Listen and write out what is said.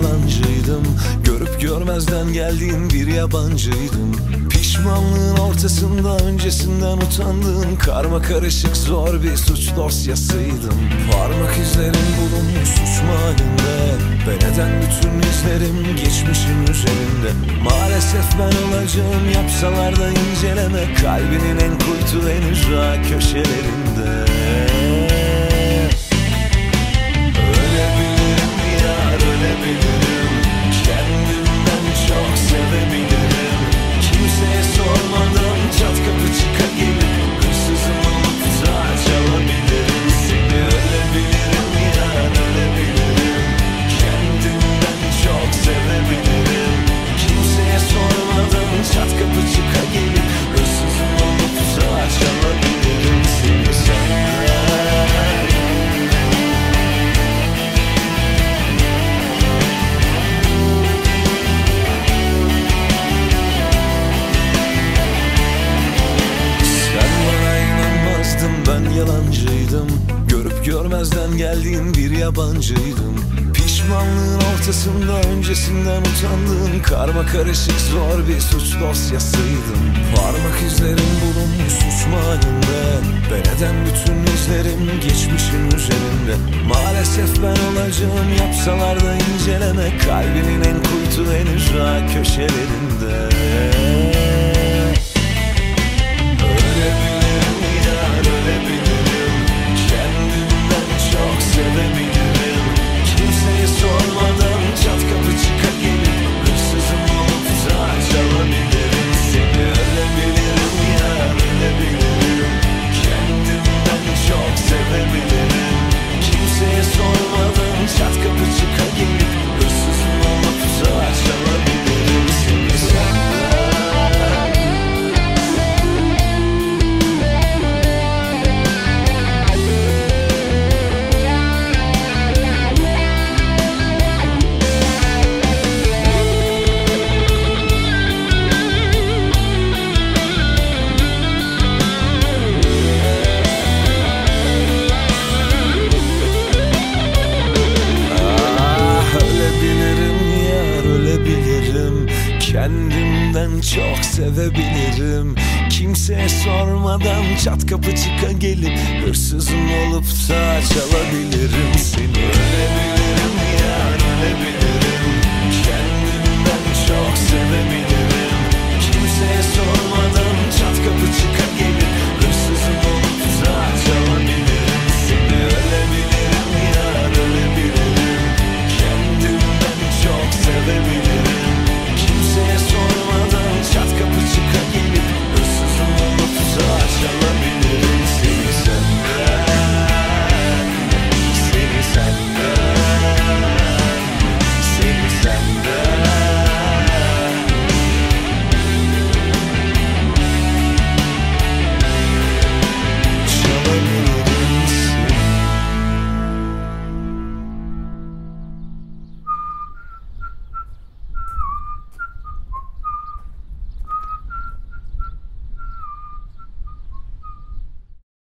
yalancıydım. Görüp görmezden geldiğin bir yabancıydım. Pişmanlığın ortasında öncesinden utandığın Karma karışık zor bir suç dosyasıydım. Parmak izlerin bulunmuş suç mahallinde Ben eden bütün izlerim geçmişin üzerinde? Maalesef ben olacağım yapsalar da inceleme. Kalbinin en kuytu en ücra köşelerinde görmezden geldiğin bir yabancıydım. Pişmanlığın ortasında öncesinden utandığın Karma karışık zor bir suç dosyasıydım. Parmak izlerin bulunmuş suç mahallinde. Ben eden bütün izlerim geçmişin üzerinde? Maalesef ben olacağım yapsalar da inceleme. Kalbinin en kuytu en ücra köşelerinde Kendimden çok sevebilirim. Kimseye sormadan çat kapı çıka gelip Hırsızım olup da çalabilirim Seni. Ölebilirim yar ölebilirim